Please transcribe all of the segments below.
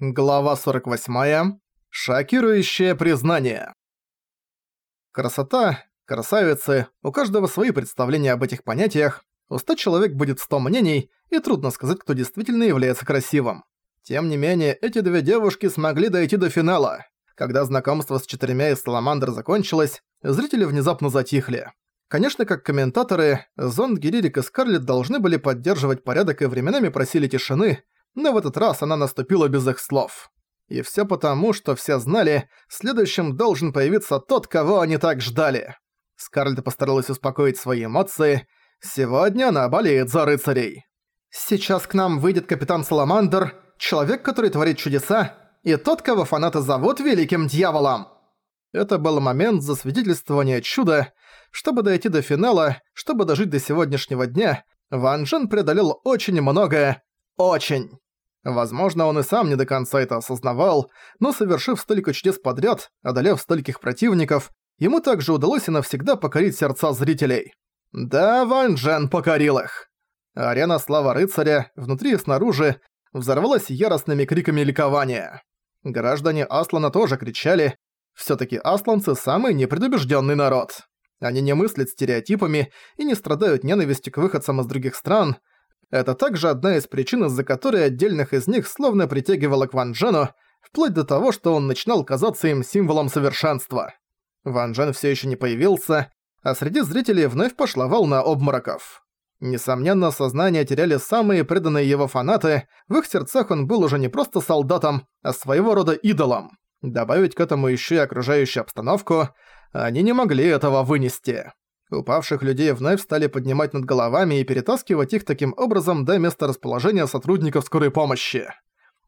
Глава 48. Шокирующее признание. Красота, красавицы, у каждого свои представления об этих понятиях, у ста человек будет сто мнений, и трудно сказать, кто действительно является красивым. Тем не менее, эти две девушки смогли дойти до финала. Когда знакомство с четырьмя из Саламандр закончилось, зрители внезапно затихли. Конечно, как комментаторы, Зонд, Гиририк и Скарлетт должны были поддерживать порядок и временами просили тишины, но в этот раз она наступила без их слов. И всё потому, что все знали, следующим должен появиться тот, кого они так ждали. Скарлетт постаралась успокоить свои эмоции. Сегодня она болеет за рыцарей. «Сейчас к нам выйдет капитан Саламандр, человек, который творит чудеса, и тот, кого фанаты зовут Великим Дьяволом». Это был момент засвидетельствования чуда. Чтобы дойти до финала, чтобы дожить до сегодняшнего дня, Ван Джен преодолел очень многое. Очень. Возможно, он и сам не до конца это осознавал, но совершив столько чудес подряд, одолев стольких противников, ему также удалось и навсегда покорить сердца зрителей. Да, Ван Джен покорил их. Арена Слава Рыцаря, внутри и снаружи, взорвалась яростными криками ликования. Граждане Аслана тоже кричали. Всё-таки асланцы – самый непредубеждённый народ. Они не мыслят стереотипами и не страдают ненавистью к выходцам из других стран – это также одна из причин, из-за которой отдельных из них словно притягивало к Ван Джену, вплоть до того, что он начинал казаться им символом совершенства. Ван Джен всё ещё не появился, а среди зрителей вновь пошла волна обмороков. Несомненно, сознание теряли самые преданные его фанаты, в их сердцах он был уже не просто солдатом, а своего рода идолом. Добавить к этому ещё и окружающую обстановку, они не могли этого вынести. Упавших людей вновь стали поднимать над головами и перетаскивать их таким образом до места расположения сотрудников скорой помощи.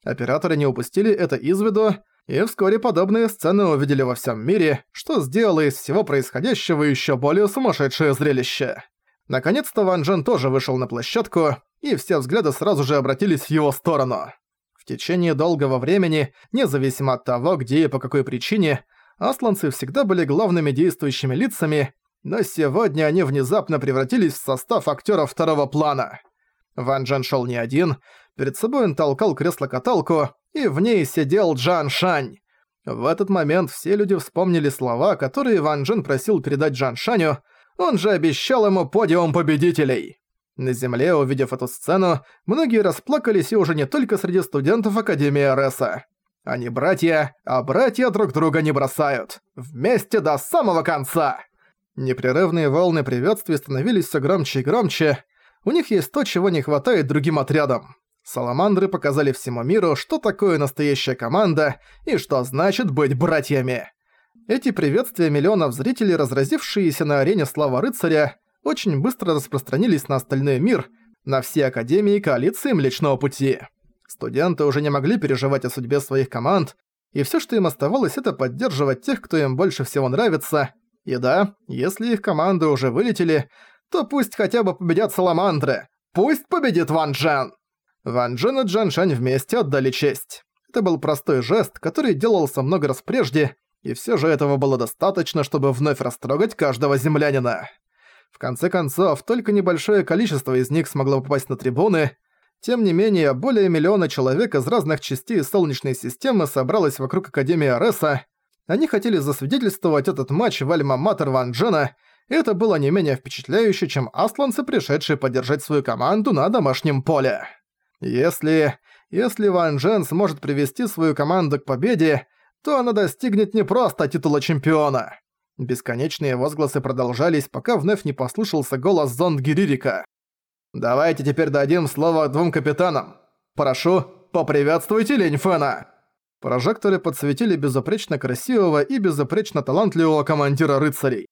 Операторы не упустили это из виду, и вскоре подобные сцены увидели во всем мире, что сделало из всего происходящего еще более сумасшедшее зрелище. Наконец-то Ван Джен тоже вышел на площадку, и все взгляды сразу же обратились в его сторону. В течение долгого времени, независимо от того, где и по какой причине, асланцы всегда были главными действующими лицами, но сегодня они внезапно превратились в состав актеров второго плана. Ван Джен шел не один, перед собой он толкал кресло-каталку, и в ней сидел Джан Шань. В этот момент все люди вспомнили слова, которые Ван Джен просил передать Джан Шаню, он же обещал ему подиум победителей. На земле, увидев эту сцену, многие расплакались и уже не только среди студентов Академии Ареса. Они братья, а братья друг друга не бросают. Вместе до самого конца! Непрерывные волны приветствий становились все громче и громче. У них есть то, чего не хватает другим отрядам. Саламандры показали всему миру, что такое настоящая команда и что значит быть братьями. Эти приветствия миллионов зрителей, разразившиеся на арене Слава Рыцаря, очень быстро распространились на остальной мир, на все академии коалиции Млечного Пути. Студенты уже не могли переживать о судьбе своих команд, и все, что им оставалось, это поддерживать тех, кто им больше всего нравится, и да, если их команды уже вылетели, то пусть хотя бы победят Саламандры. Пусть победит Ван Джен! Ван Джен и Джан Шань вместе отдали честь. Это был простой жест, который делался много раз прежде, и все же этого было достаточно, чтобы вновь растрогать каждого землянина. В конце концов, только небольшое количество из них смогло попасть на трибуны. Тем не менее, более миллиона человек из разных частей Солнечной системы собралось вокруг Академии Ареса, они хотели засвидетельствовать этот матч в Альма-Матер Ван Джена, и это было не менее впечатляюще, чем асланцы, пришедшие поддержать свою команду на домашнем поле. Если... если Ван Джен сможет привести свою команду к победе, то она достигнет не просто титула чемпиона. Бесконечные возгласы продолжались, пока вновь не послушался голос Зонд Гиририка. «Давайте теперь дадим слово двум капитанам. Прошу, поприветствуйте Линь Фэна!» Прожекторы подсветили безупречно красивого и безупречно талантливого командира рыцарей.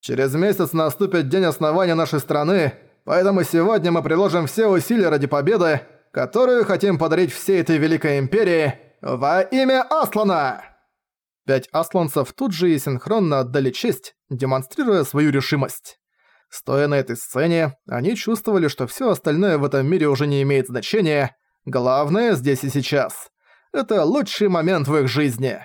Через месяц наступит день основания нашей страны, поэтому сегодня мы приложим все усилия ради победы, которую хотим подарить всей этой великой империи во имя Аслана!» Пять асланцев тут же и синхронно отдали честь, демонстрируя свою решимость. Стоя на этой сцене, они чувствовали, что все остальное в этом мире уже не имеет значения, главное здесь и сейчас. Это лучший момент в их жизни.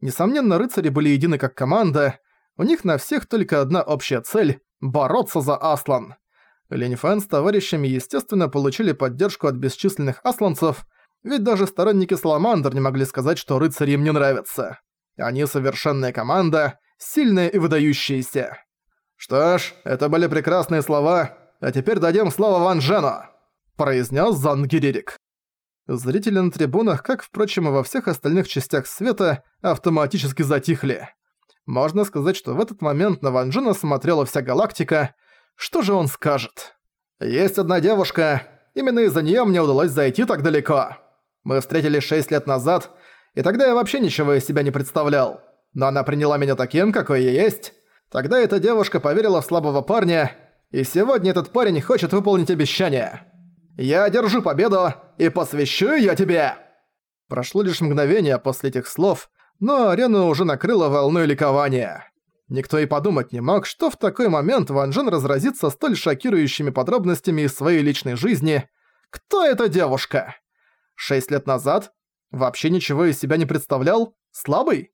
Несомненно, рыцари были едины как команда. У них на всех только одна общая цель – бороться за Аслан. Линь Фэн с товарищами, естественно, получили поддержку от бесчисленных асланцев. Ведь даже сторонники Саламандр не могли сказать, что рыцари им не нравятся. Они совершенная команда, сильная и выдающаяся. «Что ж, это были прекрасные слова, а теперь дадим слово Ван Джену», – произнес Зангиририк. Зрители на трибунах, как, впрочем, и во всех остальных частях света, автоматически затихли. Можно сказать, что в этот момент на Ван Джена смотрела вся галактика. Что же он скажет? «Есть одна девушка. Именно из-за неё мне удалось зайти так далеко. Мы встретились шесть лет назад, и тогда я вообще ничего из себя не представлял. Но она приняла меня таким, какой я есть. Тогда эта девушка поверила в слабого парня, и сегодня этот парень хочет выполнить обещание. Я одержу победу и посвящу её тебе!» Прошло лишь мгновение после этих слов, но арену уже накрыло волной ликования. Никто и подумать не мог, что в такой момент Ван Джен разразится столь шокирующими подробностями из своей личной жизни. Кто эта девушка? Шесть лет назад? Вообще ничего из себя не представлял? Слабый?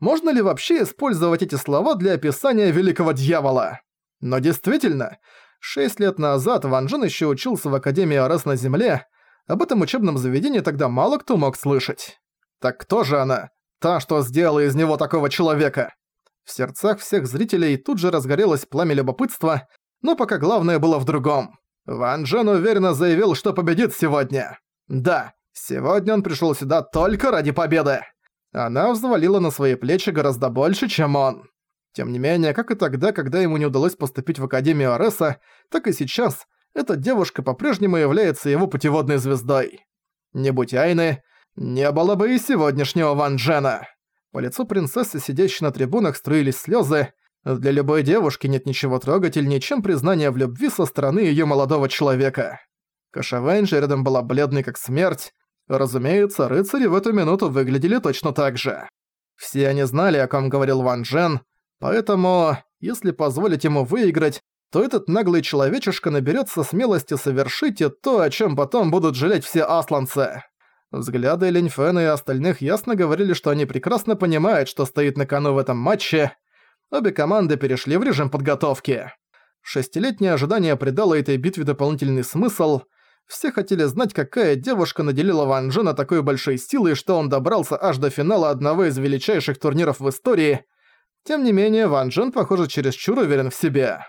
Можно ли вообще использовать эти слова для описания великого дьявола? Но действительно, шесть лет назад Ван Джен еще учился в Академии Арес на Земле, об этом учебном заведении тогда мало кто мог слышать. Так кто же она? Та, что сделала из него такого человека? В сердцах всех зрителей тут же разгорелось пламя любопытства, но пока главное было в другом. Ван Джен уверенно заявил, что победит сегодня. Да, сегодня он пришел сюда только ради победы. Она взвалила на свои плечи гораздо больше, чем он. Тем не менее, как и тогда, когда ему не удалось поступить в Академию Ареса, так и сейчас эта девушка по-прежнему является его путеводной звездой. Не будь Айны, не было бы и сегодняшнего Ван Джена. По лицу принцессы, сидящей на трибунах, струились слезы. Для любой девушки нет ничего трогательнее, чем признание в любви со стороны ее молодого человека. Кашавэнь же рядом была бледной как смерть, Разумеется, рыцари в эту минуту выглядели точно так же. Все они знали, о ком говорил Ван Джен, поэтому, если позволить ему выиграть, то этот наглый человечишка наберется смелости совершить и то, о чем потом будут жалеть все асланцы. Взгляды Линь Фэна и остальных ясно говорили, что они прекрасно понимают, что стоит на кону в этом матче. Обе команды перешли в режим подготовки. Шестилетнее ожидание придало этой битве дополнительный смысл – все хотели знать, какая девушка наделила Ван Джена такой большой силой, что он добрался аж до финала одного из величайших турниров в истории. Тем не менее, Ван Джен, похоже, чересчур уверен в себе.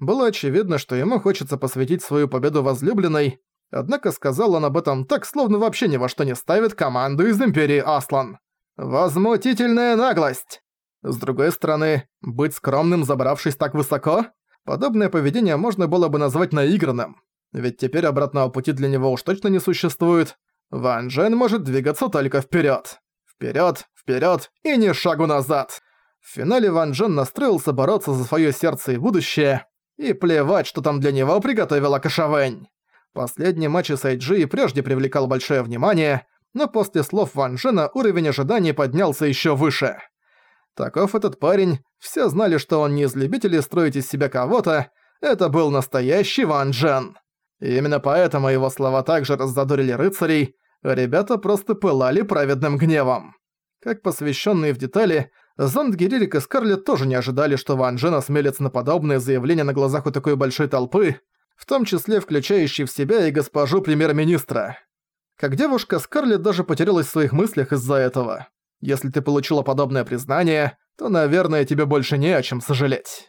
Было очевидно, что ему хочется посвятить свою победу возлюбленной, однако сказал он об этом так, словно вообще ни во что не ставит команду из Империи Аслан. Возмутительная наглость! С другой стороны, быть скромным, забравшись так высоко, подобное поведение можно было бы назвать наигранным. Ведь теперь обратного пути для него уж точно не существует. Ван Джен может двигаться только вперед, вперед, вперед и ни шагу назад. В финале Ван Джен настроился бороться за свое сердце и будущее, и плевать, что там для него приготовила Кашавэнь. Последний матч с Айджи прежде привлекал большое внимание, но после слов Ван Джена уровень ожиданий поднялся еще выше. Таков этот парень, все знали, что он не из любителей строить из себя кого-то, это был настоящий Ван Джен. И именно поэтому его слова также раззадорили рыцарей, ребята просто пылали праведным гневом. Как посвященные в детали, Зонд Гиририк и Скарлетт тоже не ожидали, что Ван Джен осмелится на подобное заявление на глазах у такой большой толпы, в том числе включающей в себя и госпожу премьер-министра. Как девушка, Скарлетт даже потерялась в своих мыслях из-за этого. Если ты получила подобное признание, то, наверное, тебе больше не о чем сожалеть.